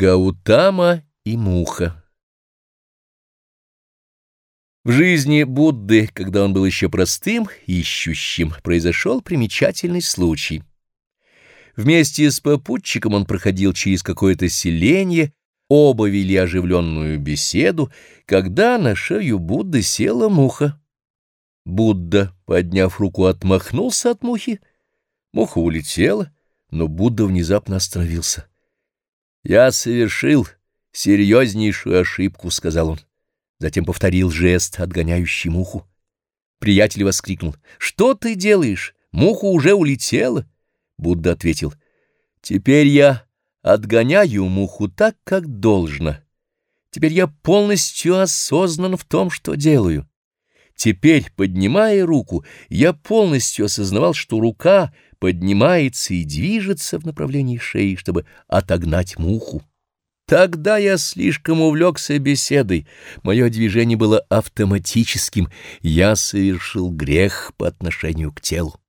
Гаутама и муха В жизни Будды, когда он был еще простым, ищущим, произошел примечательный случай. Вместе с попутчиком он проходил через какое-то селение, оба вели оживленную беседу, когда на шею Будды села муха. Будда, подняв руку, отмахнулся от мухи. Муха улетела, но Будда внезапно остановился. «Я совершил серьезнейшую ошибку», — сказал он. Затем повторил жест, отгоняющий муху. Приятель воскликнул. «Что ты делаешь? Муха уже улетела!» Будда ответил. «Теперь я отгоняю муху так, как должно. Теперь я полностью осознан в том, что делаю. Теперь, поднимая руку, я полностью осознавал, что рука — поднимается и движется в направлении шеи, чтобы отогнать муху. Тогда я слишком увлекся беседой, мое движение было автоматическим, я совершил грех по отношению к телу.